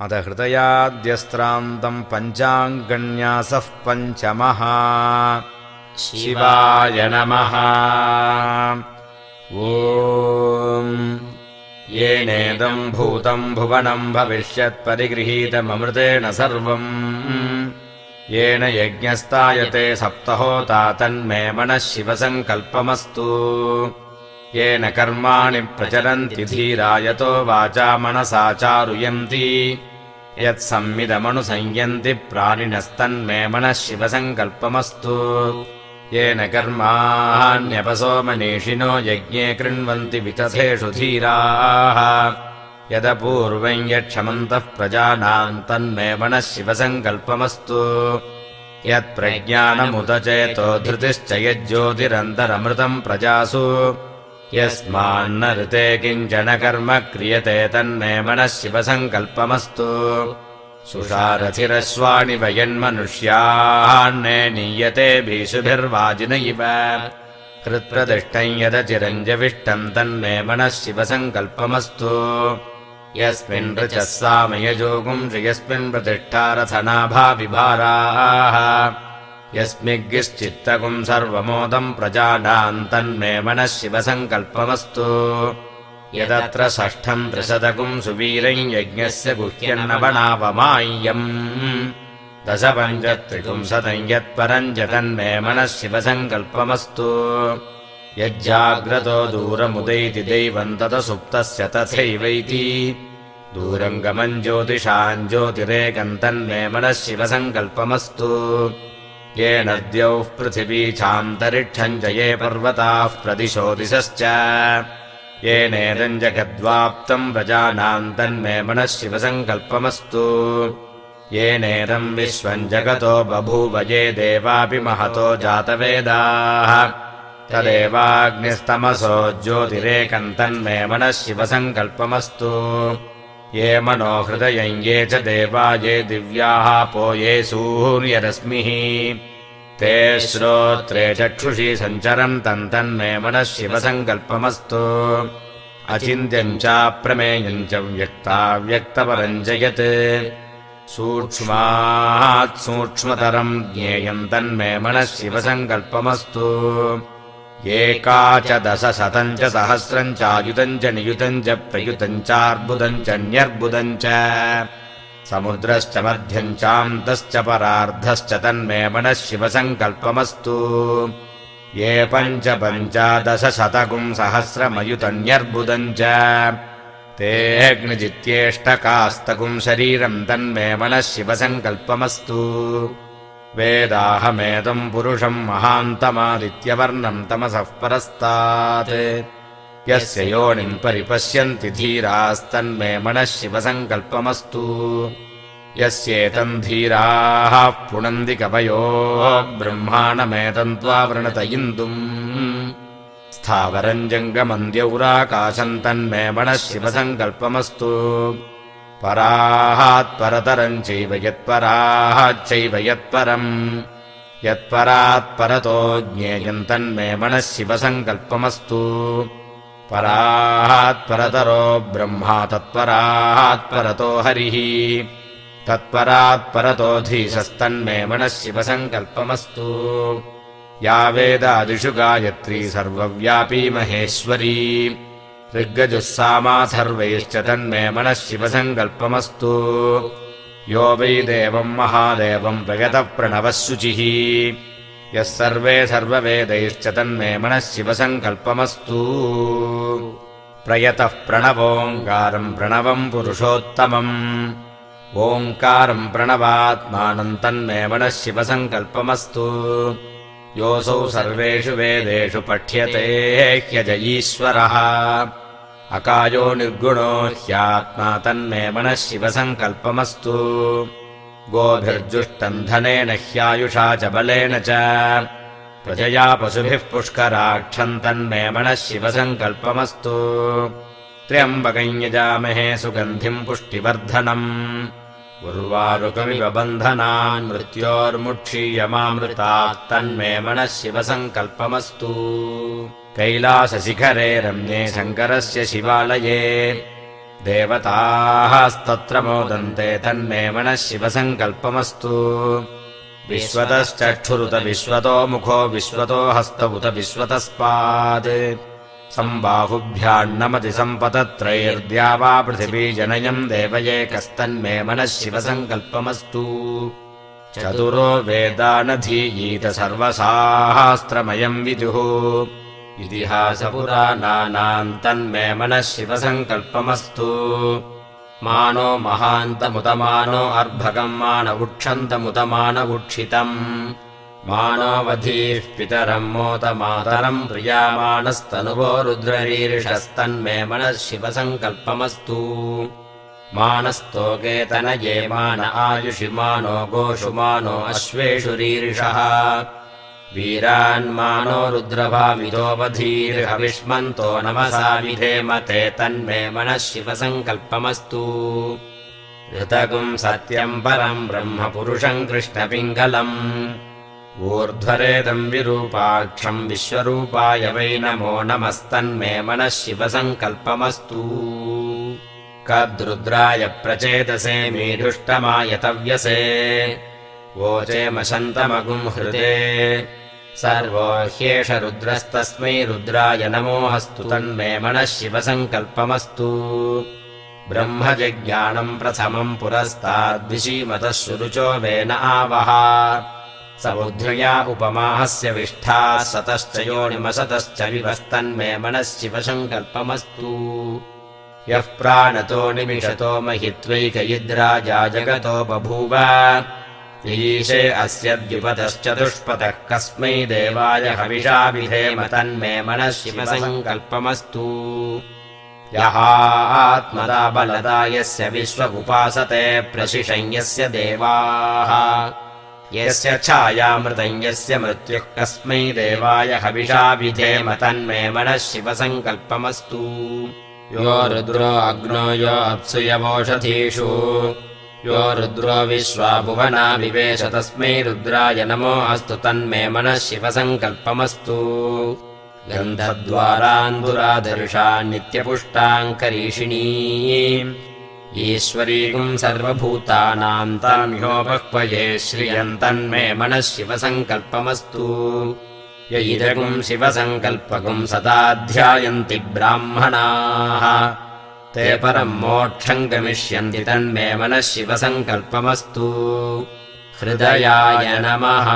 अथ हृदयाद्यस्त्रान्तम् पञ्चाङ्गन्यासः पञ्चमः। शिवाय नमः। ओ येनेदम् भूतम् भुवनम् भविष्यत्परिगृहीतममृतेन सर्वम्। येन यज्ञस्तायते सप्तहोता तन्मे मनः शिवसङ्कल्पमस्तु येन कर्माणि प्रचलन्ति धीरायतो वाचा मनसा चारुयन्ति। यत्संविदमनुसंयन्ति प्राणिनस्तन्मे मनः शिवसङ्कल्पमस्तु। येन कर्माण्यपसोमनीषिनो यज्ञे कृण्वन्ति वितथेषु धीराः। यदपूर्वम् यक्षमन्तः प्रजानाम् तन्मे मनः शिवसङ्कल्पमस्तु। यत्प्रज्ञानमुत चेतो धृतिश्च यज्ज्योतिरन्तरमृतम् प्रजासु यस्मान्न ऋते किञ्चन कर्म क्रियते तन्मे मनः शिवसङ्कल्पमस्तु। सुषारथिरश्वाणि वयन्मनुष्यान्ने नीयते भीषुभिर्वाजिन इव कृत्प्रतिष्ठम् यदचिरञ्जविष्टम् तन्मे मनः शिवसङ्कल्पमस्तु। यस्मिन् ऋचः सामयजोगुम् यस्मिन् प्रतिष्ठारथनाभाविभाराः यस्मिग्गिश्चित्तकुम् सर्वमोदम् प्रजानाम् तन्मे मनः शिवसङ्कल्पमस्तु। यदत्र षष्ठम् त्रिशतकुम् सुवीरम् यज्ञस्य गुह्यन्नवणावमाय्यम् दश पञ्चत्रिपुंशतम् यत्परम् च तन्मे मनः शिवसङ्कल्पमस्तु। यज्जाग्रतो दूरमुदैति दैवम् तदसुप्तस्य तथैवैति। दूरम् गमम् ज्योतिषाम् ज्योतिरेकम् तन्मे मनः शिवसङ्कल्पमस्तु येन द्यौः पृथिवी चान्तरिक्षम् च ये पर्वताः प्रदिशो दिशश्च येनेदम् जगद्वाप्तम् मनः शिवसङ्कल्पमस्तु येनेदम् विश्वम् जगतो बभूव ये देवापि महतो जातवेदाः। तदेवाग्निस्तमसो ज्योतिरेकम् तन्मे मनः शिवसङ्कल्पमस्तु ये मनो हृदयम् ये च देवा ये दिव्याः पो ये सूर्यरश्मिः। ते श्रोत्रे चक्षुषी सञ्चरम् तम् तन्मे मनः शिवसङ्कल्पमस्तु। अचिन्त्यम् चाप्रमेयम् च व्यक्ताव्यक्तपरम् च यत् सूक्ष्मात् सूक्ष्मतरम् ज्ञेयम् तन्मे मनः शिवसङ्कल्पमस्तु एका च दशशतम् च सहस्रम् चायुतम् च नियुतम् च प्रयुतम् चार्बुदम् च न्यर्बुदम् च। समुद्रश्च मध्यम् चान्तश्च परार्धश्च तन्मे मनः शिवसङ्कल्पमस्तु। ये पञ्च पञ्चादशशतकुम् सहस्रमयुतन्यर्बुदम् च। तेऽग्निजित्येष्टकास्तकुम् शरीरम् तन्मे मनः शिवसङ्कल्पमस्तु वेदाहमेतम् पुरुषम् महान्तमादित्यवर्णम् तमसः परस्तात्। यस्य योनिम् परिपश्यन्ति धीरास्तन्मे मनः शिवसङ्कल्पमस्तु। यस्येतम् धीराः पुनन्ति कवयो ब्रह्माणमेतम् त्वावृणत इन्दुम्। स्थावरम् जङ्गमन्द्यौराकाशम् तन्मे मनः शिवसङ्कल्पमस्तु पराहात्परतरम् चैव यत्पराहाच्चैव यत्परम्। यत्परात्परतो ज्ञेयम् तन्मे मनः शिवसङ्कल्पमस्तु। पराहात्परतरो ब्रह्मा तत्पराहात्परतो हरिः। तत्परात्परतो धीशस्तन्मे मनः शिवसङ्कल्पमस्तु। या वेदादिषु गायत्री सर्वव्यापी महेश्वरी ऋग्गजुःसामा सर्वैश्च तन्मे मनः शिवसङ्कल्पमस्तु। यो वै देवम् महादेवम् प्रगतः प्रणवः शुचिः। यः सर्वे सर्ववेदैश्च तन्मे मनः शिवसङ्कल्पमस्तु। प्रयतः प्रणवोङ्कारम् प्रणवम् पुरुषोत्तमम्। ओङ्कारम् प्रणवात्मानम् तन्मे मनः शिवसङ्कल्पमस्तु। योऽसौ सर्वेषु वेदेषु पठ्यते ह्यज ईश्वरः अकायो निर्गुणो ह्यात्मा तन्मे मनः शिवसङ्कल्पमस्तु गोभिर्जुष्टम् धनेन ह्यायुषा च बलेन च। प्रजया पशुभिः पुष्कराक्षम् तन्मे मनः शिवसङ्कल्पमस्तु त्र्यम्बकम् यजामहे सुगन्धिम् पुष्टिवर्धनम् उर्वारुकमिव बन्धनान् मृत्योर्मुक्षीयमामृतात् तन्मे मनः शिवसङ्कल्पमस्तु कैलासशिखरे रम्ये शङ्करस्य शिवालये। देवतास्तत्र मोदन्ते तन्मे मनः शिवसङ्कल्पमस्तु विश्वतश्चक्षुरुत विश्वतो मुखो विश्वतो हस्त उत विश्वतस्पात् सम्बाहुभ्यान्नमति सम्पतत्रैर्द्या वा पृथिवी जनयम् देवयेकस्तन्मे मनः शिवसङ्कल्पमस्तु। चतुरो वेदानधीयीत सर्वसाहास्त्रमयम् विदुः। इतिहासपुराणानाम् तन्मे मनः शिवसङ्कल्पमस्तु। मानो महान्तमुतमानो अर्भगम् मानवुक्षन्तमुतमानवुक्षितम् मानोऽवधीः पितरम् मोतमातरम् प्रियामाणस्तनुवो रुद्ररीरिषस्तन्मे मनः शिवसङ्कल्पमस्तु। मानस्तोकेतनये मान आयुषि मानो गोषु मानो अश्वेषु रीरिषः। वीरान्मानो रुद्रभावितोऽवधीर्हविष्मन्तो नमसा विधेमते तन्मे मनः शिवसङ्कल्पमस्तु। ऋतकुम् सत्यम् परम् ब्रह्म पुरुषम् कृष्णपिङ्गलम् ऊर्ध्वरेदम् विरूपाक्षम् विश्वरूपाय वै नमो नमस्तन्मे मनः शिवसङ्कल्पमस्तु। कद्रुद्राय प्रचेतसे मीढुष्टमायतव्यसे वोचेमशन्तमगुम् हृदे। सर्वो ह्येष रुद्रस्तस्मै रुद्राय नमोऽस्तु तन्मे मनः शिवसङ्कल्पमस्तु। ब्रह्मजज्ञानम् प्रथमम् पुरस्ताद्विशीमतः सुरुचो वेन आवः समुद्रया उपमाहस्य विष्ठाः सतश्च योनिमसतश्च विवस्तन्मे मनः शिवसङ्कल्पमस्तु यः प्राणतो निमिषतो महित्वैकयिद्राजा जगतो बभूव। ईशे अस्य द्युपतश्चतुष्पतः कस्मै देवाय हविषाभिधेम तन्मे मनः शिवसङ्कल्पमस्तु यः आत्मदा बलदा यस्य विश्व उपासते प्रशिषञ्यस्य देवाः यस्य छायामृतम् यस्य मृत्युः कस्मै देवाय हविषाभिधेम तन्मे मनः शिवसङ्कल्पमस्तु। यो रुद्रो अग्नो यो अप्सुयवोषधीषु यो रुद्रो विश्वा भुवना विवेश तस्मै रुद्राय नमो अस्तु तन्मे मनः शिवसङ्कल्पमस्तु। गन्धद्वारान्दुराधर्षा ईश्वरीकम् सर्वभूतानाम् ताम्योपक्वये श्रियम् तन्मे मनः शिवसङ्कल्पमस्तु य इदगुम् शिवसङ्कल्पकम् सदा ध्यायन्ति ब्राह्मणाः। ते परम् मोक्षम् गमिष्यन्ति तन्मे मनः शिवसङ्कल्पमस्तु हृदयाय नमः